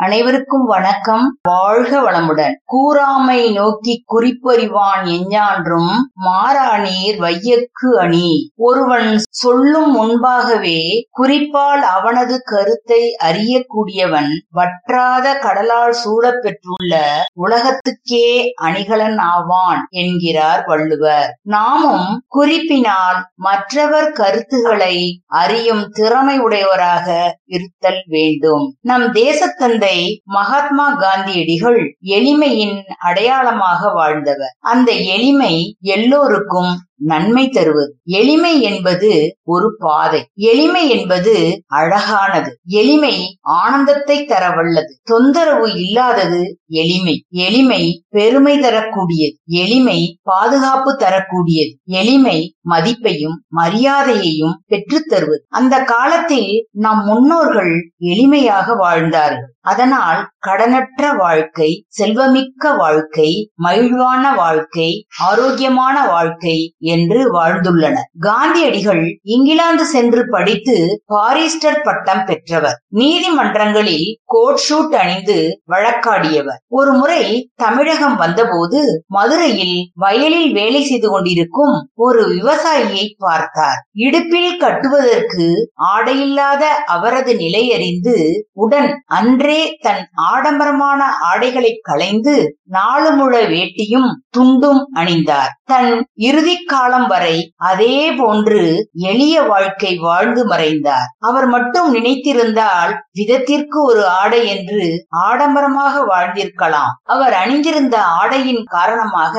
அனைவருக்கும் வணக்கம். வாழ்க வளமுடன். கூறாமை நோக்கி குறிப்பறிவான் எஞ்ஞான்றும் மாறாநீர் வையக்கு அணி. ஒருவன் சொல்லும் முன்பாகவே குறிப்பால் அவனது கருத்தை அறியக்கூடியவன் வற்றாத கடலால் சூழப்பெற்றுள்ள உலகத்துக்கே அணிகலன் ஆவான் என்கிறார் வள்ளுவர். நாமும் குறிப்பினால் மற்றவர் கருத்துகளை அறியும் திறமை உடையவராக இருத்தல் வேண்டும். நம் தேசத்தந்தை மகாத்மா காந்தியடிகள் எளிமையின் அடையாளமாக வாழ்ந்தவர். அந்த எளிமை எல்லோருக்கும் நன்மை தருவது. எளிமை என்பது ஒரு பாதை. எளிமை என்பது அழகானது. எளிமை ஆனந்தத்தை தர வல்லது தொந்தரவு இல்லாதது எளிமை. எளிமை பெருமை தரக்கூடியது. எளிமை பாதுகாப்பு தரக்கூடியது. எளிமை மதிப்பையும் மரியாதையையும் பெற்றுத்தருவது. அந்த காலத்தில் நம் முன்னோர்கள் எளிமையாக வாழ்ந்தார்கள். அதனால் கடனற்ற வாழ்க்கை செல்வமிக்க வாழ்க்கை மகிழ்வான வாழ்க்கை ஆரோக்கியமான வாழ்க்கை என்று வாழ்ந்துள்ளனர் காந்தியடிகள் இங்கிலாந்து சென்று படித்து பாரிஸ்டர் பட்டம் பெற்றவர். நீதிமன்றங்களில் கோட் ஷூட் அணிந்து வழக்காடியவர். ஒரு முறை தமிழகம் வந்தபோது மதுரையில் வயலில் வேலை செய்து கொண்டிருக்கும் ஒரு விவசாயியை பார்த்தார். இடுப்பில் கட்டுவதற்கு ஆடையில்லாத அவரது நிலையறிந்து உடன் அன்றே தன் ஆடம்பரமான ஆடைகளை களைந்து நாலு முழ வேட்டியும் துண்டும் அணிந்தார். தன் இறுதி காலம் வரை அதே போன்று எளிய வாழ்க்கை வாழ்ந்து மறைந்தார். அவர் மட்டும் நினைத்திருந்தால் விதத்திற்கு ஒரு ஆடை என்று ஆடம்பரமாக வாழ்ந்திருக்கலாம். அவர் அணிந்திருந்த ஆடையின் காரணமாக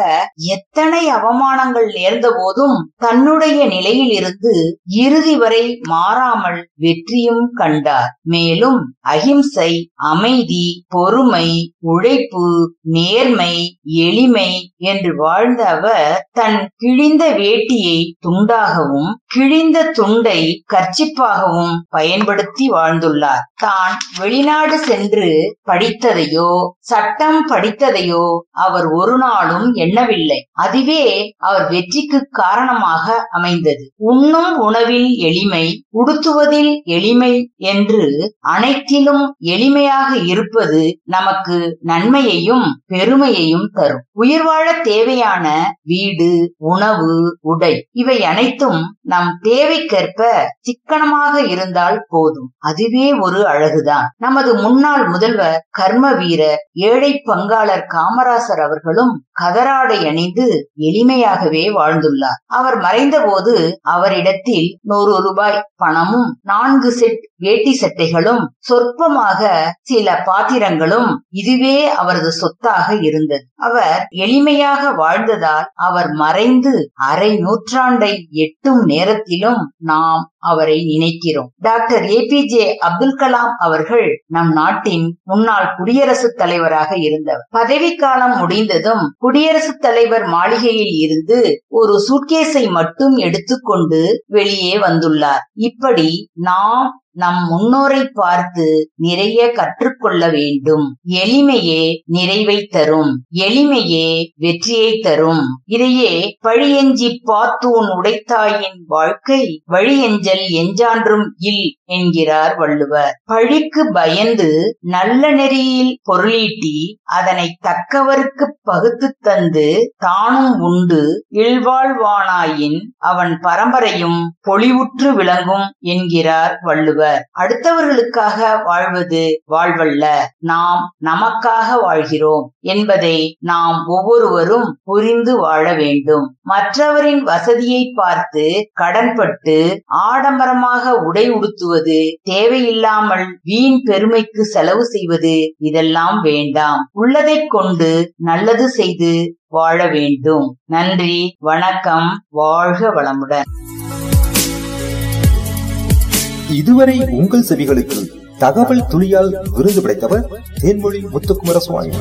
எத்தனை அவமானங்கள் நேர்ந்த போதும் தன்னுடைய நிலையில் இருந்து இறுதி வரை மாறாமல் வெற்றியும் கண்டார். மேலும் அகிம்சை அமைதி பொறுமை உழைப்பு நேர்மை எளிமை என்று வாழ்ந்த அவர் தன் கிழிந்த வேட்டியை துண்டாகவும் கிழிந்த துண்டை கர்ச்சிப்பாகவும் பயன்படுத்தி வாழ்ந்துள்ளார். தான் வெளிநாடு சென்று படித்ததையோ சட்டம் படித்ததையோ அவர் ஒரு நாளும் எண்ணவில்லை. அதுவே அவர் வெற்றிக்கு காரணமாக அமைந்தது. உண்ணும் உணவில் எளிமை உடுத்துவதில் எளிமை என்று அனைத்திலும் எளிமையாக இருப்பது நமக்கு நன்மையையும் பெருமையையும் தரும். உயிர் வாழ தேவையான வீடு உணவு உடை இவை அனைத்தும் நம் தேவைக்கேற்ப சிக்கனமாக இருந்தால் போதும். அதுவே ஒரு அழகுதான். நமது முன்னாள் முதல்வர் கர்ம வீரர் ஏழை பங்காளர் காமராசர் அவர்களும் கதராடை அணிந்து எளிமையாகவே வாழ்ந்துள்ளார். அவர் மறைந்தபோது அவரிடத்தில் நூறு ரூபாய் பணமும் நான்கு செட் வேட்டி சட்டைகளும் சொற்பமாக சில பாத்திரங்களும் இதுவே அவரது சொத்தாக இருந்தது. அவர் எளிமையாக வாழ்ந்ததால் அவர் மறைந்து அரை நூற்றாண்டை எட்டும் நேரத்திலும் நாம் அவரை நினைக்கிறோம். Doctor A P J Abdul Kalam அவர்கள் நம் நாட்டின் முன்னாள் குடியரசுத் தலைவராக இருந்தவர். பதவிக்காலம் முடிந்ததும் குடியரசுத் தலைவர் மாளிகையில் இருந்து ஒரு சூட்கேஸை மட்டும் எடுத்துக்கொண்டு வெளியே வந்துள்ளார். இப்படி நாம் நம் முன்னோரை பார்த்து நிறைய கற்றுக்கொள்ள வேண்டும். எளிமையே நிறைவை தரும். எளிமையே வெற்றியை தரும். இதையே பழியெஞ்சி பாத்தூன் உடைத்தாயின் வாழ்க்கை வழியெஞ்சல் எஞ்சான்றும் இல் என்கிறார் வள்ளுவர். பழிக்கு பயந்து நல்ல நெறியில் பொருளீட்டி அதனை தக்கவருக்கு பகுத்து தந்து தானும் உண்டு இல்வாழ்வானாயின் அவன் பரம்பரையும் பொலிவுற்று விளங்கும் என்கிறார் வள்ளுவர். அடுத்தவர்களுக்காக வாழ்வது வாழ்வல்ல நாம் நமக்காக வாழ்கிறோம் என்பதை நாம் ஒவ்வொருவரும் புரிந்து வாழ வேண்டும். மற்றவரின் வசதியை பார்த்து கடன்பட்டு ஆடம்பரமாக உடை உடுத்துவது தேவையில்லாமல் வீண் பெருமைக்கு செலவு செய்வது இதெல்லாம் வேண்டாம். உள்ளதைக் கொண்டு நல்லது செய்து வாழ வேண்டும். நன்றி வணக்கம் வாழ்க வளமுடன். இதுவரை உங்கள் செவிகளுக்கு தகவல் துளியால் விருது படைத்தவர் தேன்மொழி முத்துக்குமர சுவாமி